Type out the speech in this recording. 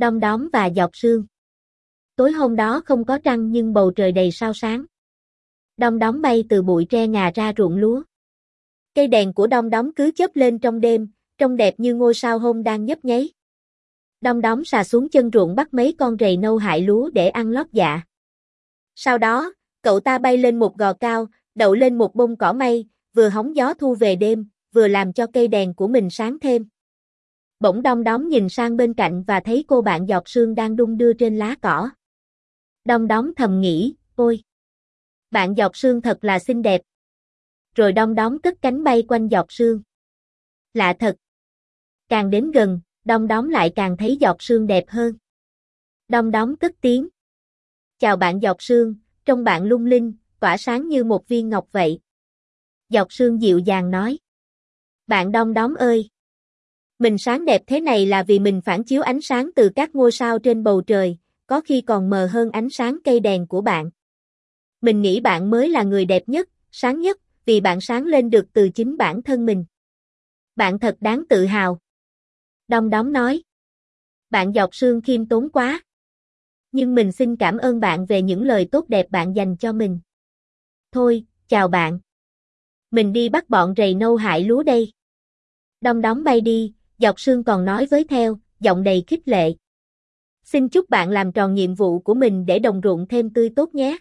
Đom đóm và dọc sương. Tối hôm đó không có trăng nhưng bầu trời đầy sao sáng. Đom đóm bay từ bụi tre ngà ra ruộng lúa. Cây đèn của đom đóm cứ chớp lên trong đêm, trông đẹp như ngôi sao hôm đang nhấp nháy. Đom đóm xà xuống chân ruộng bắt mấy con rầy nâu hại lúa để ăn lót dạ. Sau đó, cậu ta bay lên một gò cao, đậu lên một bông cỏ mây, vừa hóng gió thu về đêm, vừa làm cho cây đèn của mình sáng thêm. Bỗng đong đóm nhìn sang bên cạnh và thấy cô bạn giọt sương đang đung đưa trên lá cỏ. Đong đóm thầm nghĩ, ôi! Bạn giọt sương thật là xinh đẹp. Rồi đong đóm cất cánh bay quanh giọt sương. Lạ thật. Càng đến gần, đong đóm lại càng thấy giọt sương đẹp hơn. Đong đóm cất tiếng. Chào bạn giọt sương, trong bạn lung linh, tỏa sáng như một viên ngọc vậy. Giọt sương dịu dàng nói. Bạn đong đóm ơi! Mình sáng đẹp thế này là vì mình phản chiếu ánh sáng từ các ngôi sao trên bầu trời, có khi còn mờ hơn ánh sáng cây đèn của bạn. Mình nghĩ bạn mới là người đẹp nhất, sáng nhất, vì bạn sáng lên được từ chính bản thân mình. Bạn thật đáng tự hào. Đông đóm nói. Bạn dọc sương khiêm tốn quá. Nhưng mình xin cảm ơn bạn về những lời tốt đẹp bạn dành cho mình. Thôi, chào bạn. Mình đi bắt bọn rầy nâu hại lúa đây. Đông đóm bay đi, dọc sương còn nói với theo, giọng đầy khích lệ. Xin chúc bạn làm tròn nhiệm vụ của mình để đồng ruộng thêm tươi tốt nhé.